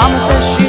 Vamos deixar.